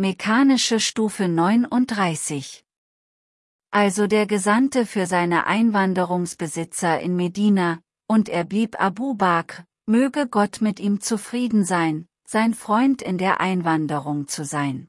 Mechanische Stufe 39 Also der Gesandte für seine Einwanderungsbesitzer in Medina, und er blieb Abu Bakr, möge Gott mit ihm zufrieden sein, sein Freund in der Einwanderung zu sein.